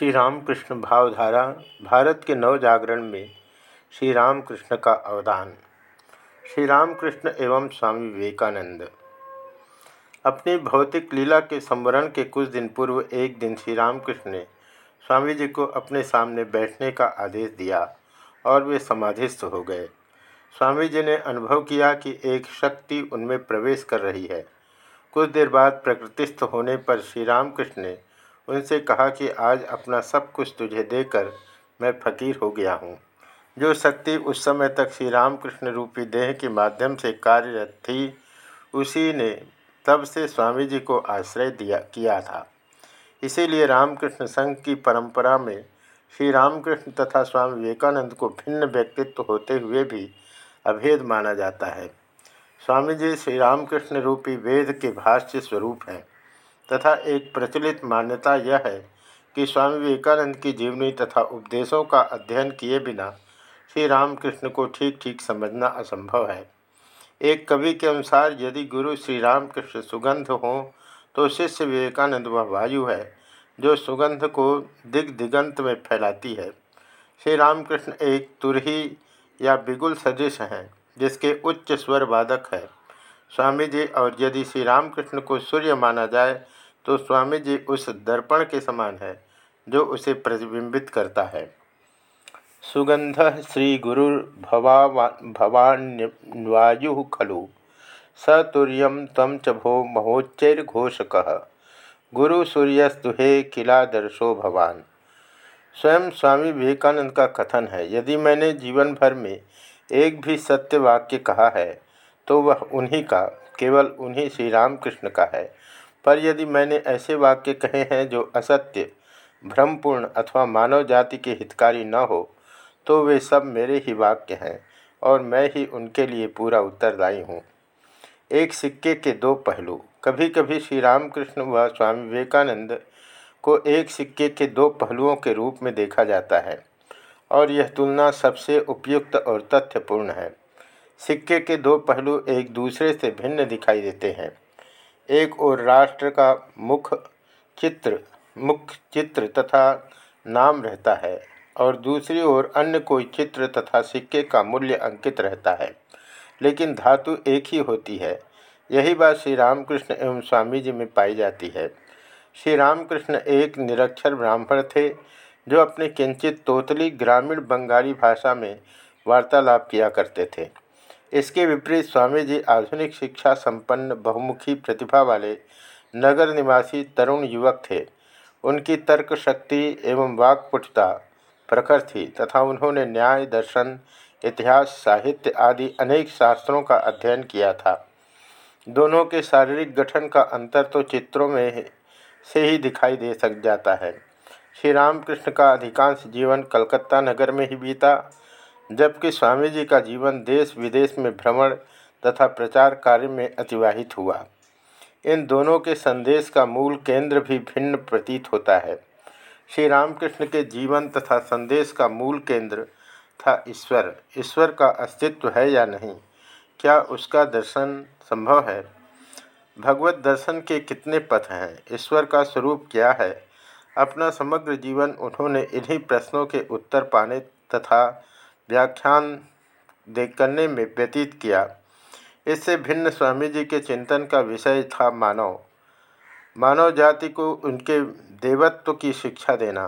श्री रामकृष्ण भावधारा भारत के नव जागरण में श्री रामकृष्ण का अवदान। श्री रामकृष्ण एवं स्वामी विवेकानंद। अपनी भौतिक लीला के संवरण के कुछ दिन पूर्व एक दिन श्री रामकृष्ण ने स्वामी जी को अपने सामने बैठने का आदेश दिया और वे समाधिस्थ हो गए। स्वामी जी ने अनुभव किया कि एक शक्ति उनमें प्रवेश कर रही है। कुछ देर बाद प्रकृतिस्थ होने पर श्री रामकृष्ण ने उनसे कहा कि आज अपना सब कुछ तुझे देकर मैं फकीर हो गया हूँ। जो शक्ति उस समय तक श्री रामकृष्ण रूपी देह के माध्यम से कार्यरत थी, उसी ने तब से स्वामी जी को आश्रय दिया, किया था। इसीलिए रामकृष्ण संघ की परंपरा में श्री रामकृष्ण तथा स्वामी विवेकानंद को भिन्न व्यक्तित्व होते हुए भी अभेद माना जाता है। स्वामी जी श्री रामकृष्ण रूपी वेद के भाष्य स्वरूप हैं। तथा एक प्रचलित मान्यता यह है कि स्वामी विवेकानंद की जीवनी तथा उपदेशों का अध्ययन किए बिना श्री रामकृष्ण को ठीक ठीक समझना असंभव है। एक कवि के अनुसार यदि गुरु श्री रामकृष्ण सुगंध हों तो शिष्य विवेकानंद वह वायु है, जो सुगंध को दिग दिगंत में फैलाती है। श्री रामकृष्ण एक तुरही या बिगुल सदृश हैं, जिसके उच्च स्वर वादक है। स्वामी जी, और यदि श्री रामकृष्ण को सूर्य माना जाए तो स्वामी जी उस दर्पण के समान है, जो उसे प्रतिबिंबित करता है। सुगंध श्री गुरु गुरुर्भवान्वायु खलु। सतुर्यम तम च भो महोच्चैर्घोषक। गुरु सूर्यस्तुहे किलादर्शो भवान। स्वयं स्वामी विवेकानंद का कथन है, यदि मैंने जीवन भर में एक भी सत्य वाक्य कहा है तो वह उन्हीं का, केवल उन्हीं श्री रामकृष्ण का है। पर यदि मैंने ऐसे वाक्य कहे हैं जो असत्य, भ्रमपूर्ण अथवा मानव जाति के हितकारी न हो तो वे सब मेरे ही वाक्य हैं और मैं ही उनके लिए पूरा उत्तरदायी हूँ। एक सिक्के के दो पहलू। कभी कभी श्री रामकृष्ण व स्वामी विवेकानंद को एक सिक्के के दो पहलुओं के रूप में देखा जाता है और यह तुलना सबसे उपयुक्त और तथ्यपूर्ण है। सिक्के के दो पहलू एक दूसरे से भिन्न दिखाई देते हैं। एक ओर राष्ट्र का मुख चित्र मुख्य चित्र तथा नाम रहता है और दूसरी ओर अन्य कोई चित्र तथा सिक्के का मूल्य अंकित रहता है। लेकिन धातु एक ही होती है। यही बात श्री रामकृष्ण एवं स्वामी जी में पाई जाती है। श्री रामकृष्ण एक निरक्षर ब्राह्मण थे, जो अपने किंचित तोतली ग्रामीण बंगाली भाषा में वार्तालाप किया करते थे। इसके विपरीत स्वामी जी आधुनिक शिक्षा संपन्न बहुमुखी प्रतिभा वाले नगर निवासी तरुण युवक थे। उनकी तर्क शक्ति एवं वाक्पुटता प्रखर थी तथा उन्होंने न्याय, दर्शन, इतिहास, साहित्य आदि अनेक शास्त्रों का अध्ययन किया था। दोनों के शारीरिक गठन का अंतर तो चित्रों में से ही दिखाई दे सक जाता है। श्री रामकृष्ण का अधिकांश जीवन कलकत्ता नगर में ही बीता। जबकि स्वामी जी का जीवन देश विदेश में भ्रमण तथा प्रचार कार्य में अतिवाहित हुआ। इन दोनों के संदेश का मूल केंद्र भी भिन्न प्रतीत होता है। श्री रामकृष्ण के जीवन तथा संदेश का मूल केंद्र था ईश्वर। ईश्वर का अस्तित्व है या नहीं? क्या उसका दर्शन संभव है? भगवत दर्शन के कितने पथ हैं? ईश्वर का स्वरूप क्या है? अपना समग्र जीवन उन्होंने इन्हीं प्रश्नों के उत्तर पाने तथा व्याख्यान दे करने में व्यतीत किया। इससे भिन्न स्वामी जी के चिंतन का विषय था मानव। मानव जाति को उनके देवत्व की शिक्षा देना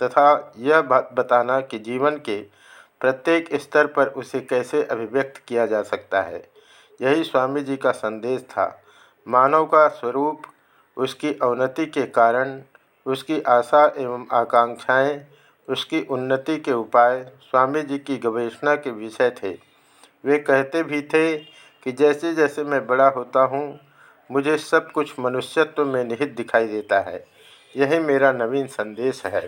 तथा यह बताना कि जीवन के प्रत्येक स्तर पर उसे कैसे अभिव्यक्त किया जा सकता है, यही स्वामी जी का संदेश था। मानव का स्वरूप, उसकी अवनति के कारण, उसकी आशा एवं आकांक्षाएँ उसकी उन्नति के उपाय स्वामी जी की गवेषणा के विषय थे। वे कहते भी थे कि जैसे जैसे मैं बड़ा होता हूँ, मुझे सब कुछ मनुष्यत्व में निहित दिखाई देता है। यही मेरा नवीन संदेश है।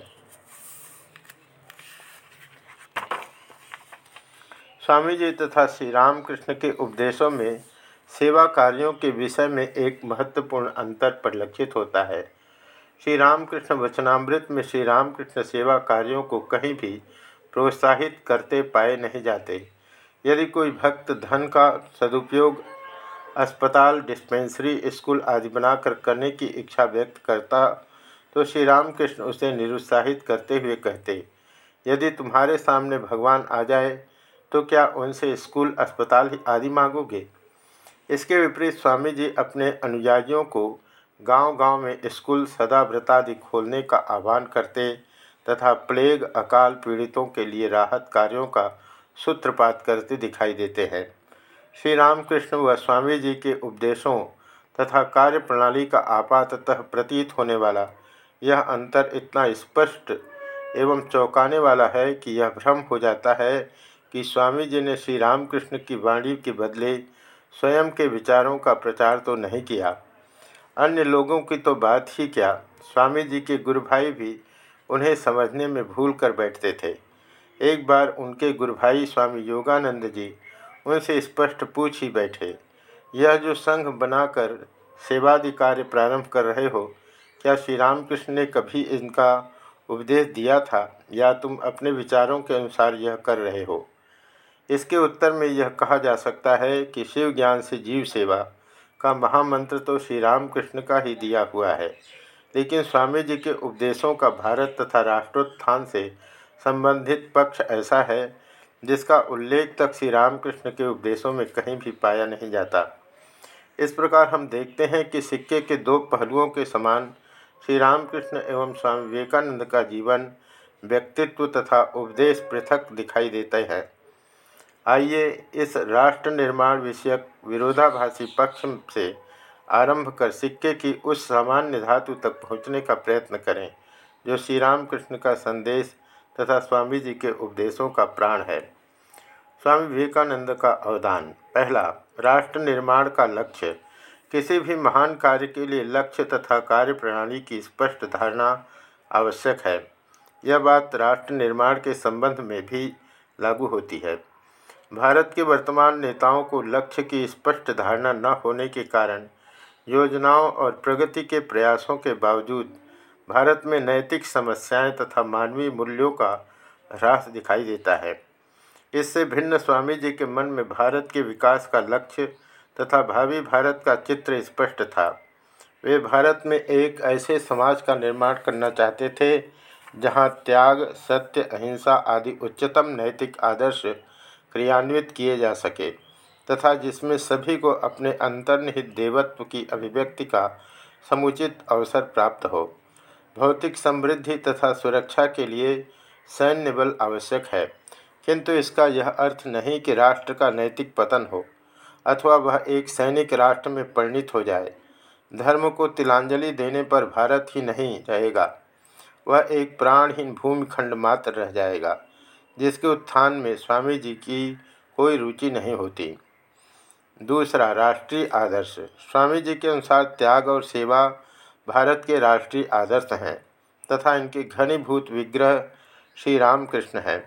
स्वामी जी तथा श्री रामकृष्ण के उपदेशों में सेवा कार्यों के विषय में एक महत्वपूर्ण अंतर परिलक्षित होता है। श्री रामकृष्ण वचनामृत में श्री रामकृष्ण सेवा कार्यों को कहीं भी प्रोत्साहित करते पाए नहीं जाते। यदि कोई भक्त धन का सदुपयोग अस्पताल, डिस्पेंसरी स्कूल आदि बनाकर करने की इच्छा व्यक्त करता तो श्री रामकृष्ण उसे निरुत्साहित करते हुए कहते, यदि तुम्हारे सामने भगवान आ जाए तो क्या उनसे स्कूल, अस्पताल आदि मांगोगे? इसके विपरीत स्वामी जी अपने अनुयायियों को गांव-गांव में स्कूल सदाव्रतादि खोलने का आह्वान करते तथा प्लेग अकाल पीड़ितों के लिए राहत कार्यों का सूत्रपात करते दिखाई देते हैं। श्री रामकृष्ण व स्वामी जी के उपदेशों तथा कार्य प्रणाली का आपाततः प्रतीत होने वाला यह अंतर इतना स्पष्ट एवं चौंकाने वाला है कि यह भ्रम हो जाता है कि स्वामी जी ने श्री रामकृष्ण की वाणी के बदले स्वयं के विचारों का प्रचार तो नहीं किया। अन्य लोगों की तो बात ही क्या? स्वामी जी के गुरु भाई भी उन्हें समझने में भूल कर बैठते थे। एक बार उनके गुरु भाई स्वामी योगानंद जी उनसे स्पष्ट पूछ ही बैठे, यह जो संघ बनाकर सेवादि कार्य प्रारंभ कर रहे हो, क्या श्री रामकृष्ण ने कभी इनका उपदेश दिया था? या तुम अपने विचारों के अनुसार यह कर रहे हो? इसके उत्तर में यह कहा जा सकता है कि शिव ज्ञान से जीव सेवा का महामंत्र तो श्री रामकृष्ण का ही दिया हुआ है। लेकिन स्वामी जी के उपदेशों का भारत तथा राष्ट्रोत्थान से संबंधित पक्ष ऐसा है, जिसका उल्लेख तक श्री रामकृष्ण के उपदेशों में कहीं भी पाया नहीं जाता। इस प्रकार हम देखते हैं कि सिक्के के दो पहलुओं के समान श्री रामकृष्ण एवं स्वामी विवेकानंद का जीवन, व्यक्तित्व तथा उपदेश पृथक दिखाई देते हैं। आइए इस राष्ट्र निर्माण विषयक विरोधाभासी पक्ष से आरंभ कर सिक्के की उस सामान्य धातु तक पहुँचने का प्रयत्न करें, जो श्री रामकृष्ण का संदेश तथा स्वामी जी के उपदेशों का प्राण है। स्वामी विवेकानंद का अवदान। पहला, राष्ट्र निर्माण का लक्ष्य। किसी भी महान कार्य के लिए लक्ष्य तथा कार्य प्रणाली की स्पष्ट धारणा आवश्यक है। यह बात राष्ट्र निर्माण के संबंध में भी लागू होती है। भारत के वर्तमान नेताओं को लक्ष्य की स्पष्ट धारणा न होने के कारण, योजनाओं और प्रगति के प्रयासों के बावजूद, भारत में नैतिक समस्याएँ तथा मानवीय मूल्यों का ह्रास दिखाई देता है। इससे भिन्न स्वामी जी के मन में भारत के विकास का लक्ष्य तथा भावी भारत का चित्र स्पष्ट था। वे भारत में एक ऐसे समाज का निर्माण करना चाहते थे, जहाँ त्याग, सत्य, अहिंसा आदि उच्चतम नैतिक आदर्श क्रियान्वित किए जा सके, तथा जिसमें सभी को अपने अंतर्निहित देवत्व की अभिव्यक्ति का समुचित अवसर प्राप्त हो। भौतिक समृद्धि तथा सुरक्षा के लिए सैन्य बल आवश्यक है, किंतु इसका यह अर्थ नहीं कि राष्ट्र का नैतिक पतन हो, अथवा वह एक सैनिक राष्ट्र में परिणित हो जाए। धर्म को तिलांजलि देने पर भारत ही नहीं रहेगा, वह एक प्राणहीन भूमिखंड मात्र रह जाएगा। जिसके उत्थान में स्वामी जी की कोई रुचि नहीं होती। दूसरा, राष्ट्रीय आदर्श। स्वामी जी के अनुसार त्याग और सेवा भारत के राष्ट्रीय आदर्श हैं, तथा इनके घनीभूत विग्रह श्री रामकृष्ण हैं।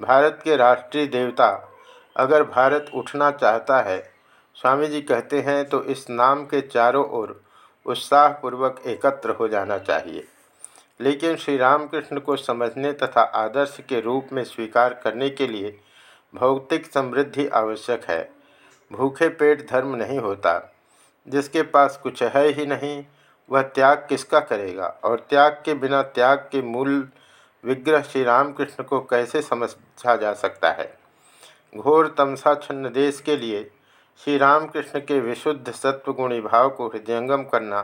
भारत के राष्ट्रीय देवता अगर भारत उठना चाहता है स्वामी जी कहते हैं तो इस नाम के चारों ओर उत्साहपूर्वक एकत्र हो जाना चाहिए। लेकिन श्री रामकृष्ण को समझने तथा आदर्श के रूप में स्वीकार करने के लिए भौतिक समृद्धि आवश्यक है। भूखे पेट धर्म नहीं होता। जिसके पास कुछ है ही नहीं, वह त्याग किसका करेगा? और त्याग के बिना त्याग के मूल विग्रह श्री रामकृष्ण को कैसे समझा जा सकता है? घोर तमसा छन्न देश के लिए श्री रामकृष्ण के विशुद्ध सत्वगुणी भाव को हृदयंगम करना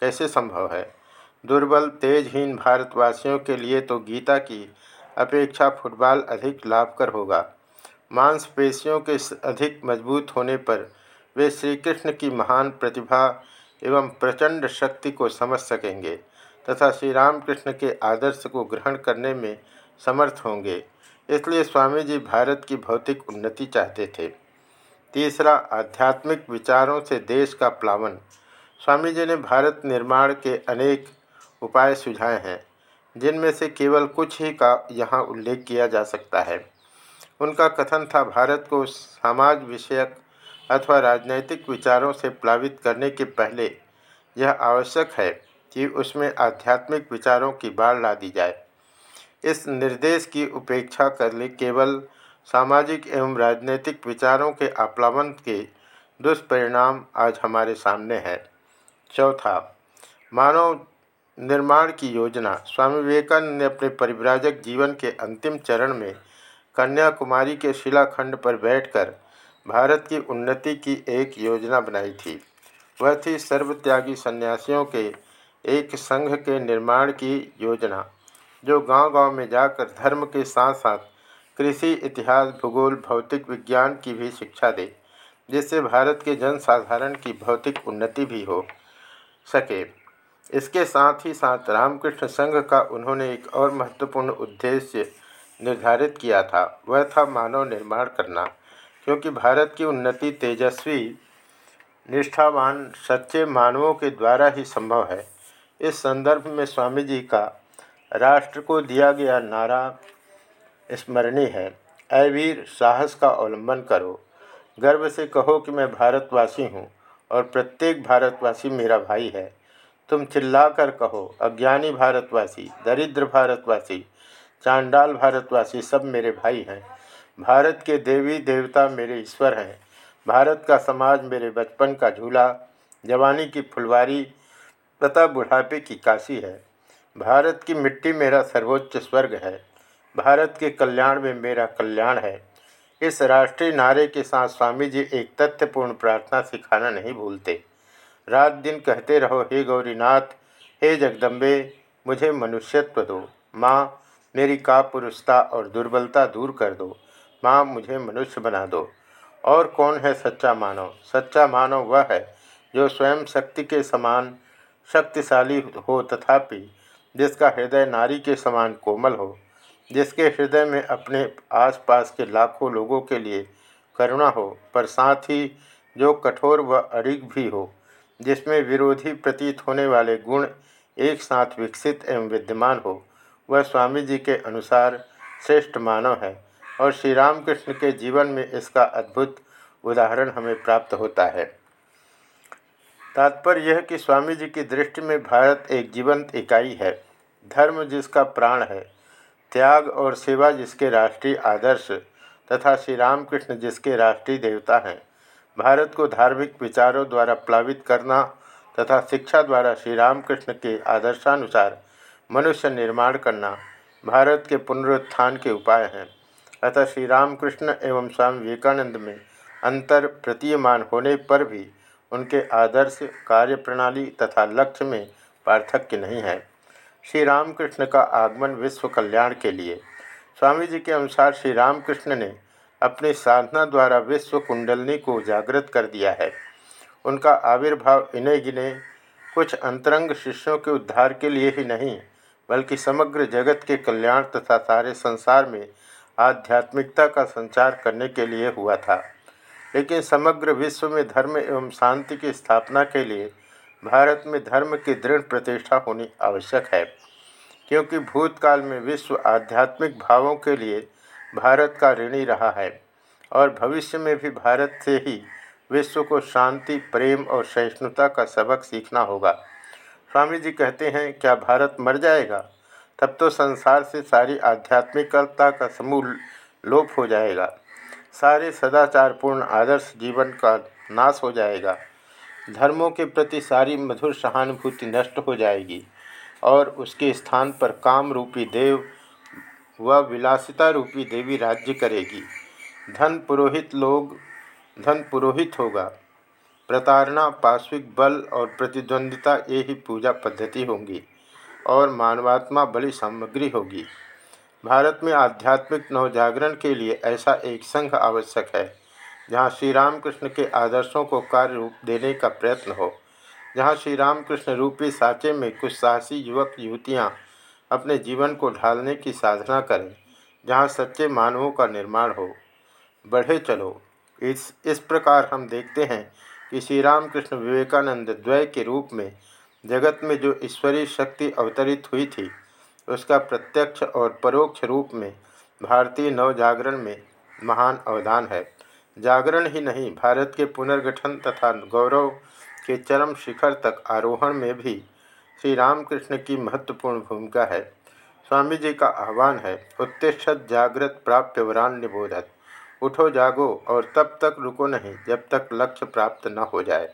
कैसे संभव है? दुर्बल, तेजहीन भारतवासियों के लिए तो गीता की अपेक्षा फुटबॉल अधिक लाभकर होगा। मांसपेशियों के अधिक मज़बूत होने पर वे श्री कृष्ण की महान प्रतिभा एवं प्रचंड शक्ति को समझ सकेंगे तथा श्री रामकृष्ण के आदर्श को ग्रहण करने में समर्थ होंगे। इसलिए स्वामी जी भारत की भौतिक उन्नति चाहते थे। तीसरा, आध्यात्मिक विचारों से देश का प्लावन। स्वामी जी ने भारत निर्माण के अनेक उपाय सुझाए हैं, जिनमें से केवल कुछ ही का यहाँ उल्लेख किया जा सकता है। उनका कथन था भारत को समाज विषयक अथवा राजनैतिक विचारों से प्लावित करने के पहले यह आवश्यक है कि उसमें आध्यात्मिक विचारों की बाढ़ ला दी जाए। इस निर्देश की उपेक्षा कर ले केवल सामाजिक एवं राजनीतिक विचारों के आप्लावन के दुष्परिणाम आज हमारे सामने हैं। चौथा, मानव निर्माण की योजना। स्वामी विवेकानंद ने अपने परिव्राजक जीवन के अंतिम चरण में कन्याकुमारी के शिलाखंड पर बैठकर भारत की उन्नति की एक योजना बनाई थी। वह थी सर्वत्यागी सन्यासियों के एक संघ के निर्माण की योजना, जो गांव-गांव में जाकर धर्म के साथ साथ कृषि, इतिहास, भूगोल, भौतिक विज्ञान की भी शिक्षा दे, जिससे भारत के जनसाधारण की भौतिक उन्नति भी हो सके। इसके साथ ही साथ रामकृष्ण संघ का उन्होंने एक और महत्वपूर्ण उद्देश्य निर्धारित किया था, वह था मानव निर्माण करना, क्योंकि भारत की उन्नति तेजस्वी, निष्ठावान, सच्चे मानवों के द्वारा ही संभव है। इस संदर्भ में स्वामी जी का राष्ट्र को दिया गया नारा स्मरणीय है। अ वीर साहस का अवलंबन करो। गर्व से कहो कि मैं भारतवासी हूँ और प्रत्येक भारतवासी मेरा भाई है। तुम चिल्लाकर कहो, अज्ञानी भारतवासी, दरिद्र भारतवासी, चांडाल भारतवासी सब मेरे भाई हैं। भारत के देवी देवता मेरे ईश्वर हैं। भारत का समाज मेरे बचपन का झूला, जवानी की फुलवारी, तथा बुढ़ापे की काशी है। भारत की मिट्टी मेरा सर्वोच्च स्वर्ग है। भारत के कल्याण में मेरा कल्याण है। इस राष्ट्रीय नारे के साथ स्वामी जी एक तथ्यपूर्ण प्रार्थना सिखाना नहीं भूलते। रात दिन कहते रहो, हे गौरीनाथ, हे जगदम्बे, मुझे मनुष्यत्व दो। माँ, मेरी कापुरुषता और दुर्बलता दूर कर दो। माँ, मुझे मनुष्य बना दो। और कौन है सच्चा मानव? सच्चा मानव वह है जो स्वयं शक्ति के समान शक्तिशाली हो तथापि जिसका हृदय नारी के समान कोमल हो, जिसके हृदय में अपने आसपास के लाखों लोगों के लिए करुणा हो, पर साथ ही जो कठोर व अड़िग भी हो जिसमें विरोधी प्रतीत होने वाले गुण एक साथ विकसित एवं विद्यमान हो, वह स्वामी जी के अनुसार श्रेष्ठ मानव है और श्री रामकृष्ण के जीवन में इसका अद्भुत उदाहरण हमें प्राप्त होता है। तात्पर्य यह कि स्वामी जी की दृष्टि में भारत एक जीवंत इकाई है। धर्म जिसका प्राण है, त्याग और सेवा जिसके राष्ट्रीय आदर्श तथा श्री रामकृष्ण जिसके राष्ट्रीय देवता हैं भारत को धार्मिक विचारों द्वारा प्लावित करना तथा शिक्षा द्वारा श्री रामकृष्ण के आदर्शानुसार मनुष्य निर्माण करना भारत के पुनरुत्थान के उपाय हैं। अतः श्री रामकृष्ण एवं स्वामी विवेकानंद में अंतर प्रतीयमान होने पर भी उनके आदर्श कार्यप्रणाली तथा लक्ष्य में पार्थक्य नहीं है। श्री रामकृष्ण का आगमन विश्व कल्याण के लिए स्वामी जी के अनुसार श्री रामकृष्ण ने अपनी साधना द्वारा विश्व कुंडलनी को जागृत कर दिया है। उनका आविर्भाव इन्हें गिने। कुछ अंतरंग शिष्यों के उद्धार के लिए ही नहीं, बल्कि समग्र जगत के कल्याण तथा सारे संसार में आध्यात्मिकता का संचार करने के लिए हुआ था। लेकिन समग्र विश्व में धर्म एवं शांति की स्थापना के लिए भारत में धर्म की दृढ़ प्रतिष्ठा होनी आवश्यक है, क्योंकि भूतकाल में विश्व आध्यात्मिक भावों के लिए भारत का ऋणी रहा है और भविष्य में भी भारत से ही विश्व को शांति, प्रेम और सहिष्णुता का सबक सीखना होगा। स्वामी जी कहते हैं, क्या भारत मर जाएगा? तब तो संसार से सारी आध्यात्मिकता का समूल लोप हो जाएगा। सारे सदाचारपूर्ण आदर्श जीवन का नाश हो जाएगा। धर्मों के प्रति सारी मधुर सहानुभूति नष्ट हो जाएगी और उसके स्थान पर काम रूपी देव व विलासिता रूपी देवी राज्य करेगी। धन पुरोहित लोग, धन पुरोहित होगा। प्रताड़ना पाश्विक बल और प्रतिद्वंदिता ये ही पूजा पद्धति होंगी और मानवात्मा बलि सामग्री होगी। भारत में आध्यात्मिक नवजागरण के लिए ऐसा एक संघ आवश्यक है, जहाँ श्री रामकृष्ण के आदर्शों को कार्य रूप देने का प्रयत्न हो, जहाँ श्री रामकृष्ण रूपी साँचे में कुछ साहसी युवक, युवतियाँ अपने जीवन को ढालने की साधना करें, जहाँ सच्चे मानवों का निर्माण हो। बढ़े चलो। इस इस प्रकार हम देखते हैं कि श्री रामकृष्ण विवेकानंद द्वय के रूप में जगत में जो ईश्वरीय शक्ति अवतरित हुई थी, उसका प्रत्यक्ष और परोक्ष रूप में भारतीय नवजागरण में महान अवदान है। जागरण ही नहीं, भारत के पुनर्गठन तथा गौरव के चरम शिखर तक आरोहण में भी श्री रामकृष्ण की महत्वपूर्ण भूमिका है। स्वामी जी का आह्वान है उत्तिष्ठत जागृत, प्राप्त, वरान निबोधत उठो, जागो और तब तक रुको नहीं, जब तक लक्ष्य प्राप्त न हो जाए।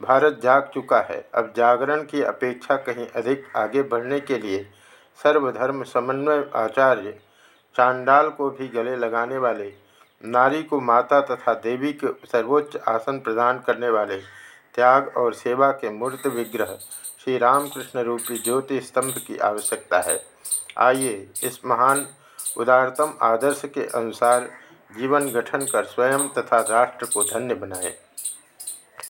भारत जाग चुका है। अब जागरण की अपेक्षा कहीं अधिक आगे बढ़ने के लिए सर्वधर्म समन्वय आचार्य चांडाल को भी गले लगाने वाले, नारी को माता तथा देवी के सर्वोच्च आसन प्रदान करने वाले त्याग और सेवा के मूर्त विग्रह श्री रामकृष्ण रूपी ज्योति स्तंभ की आवश्यकता है। आइए इस महान, उदारतम आदर्श के अनुसार जीवन गठन कर स्वयं तथा राष्ट्र को धन्य बनाएँ।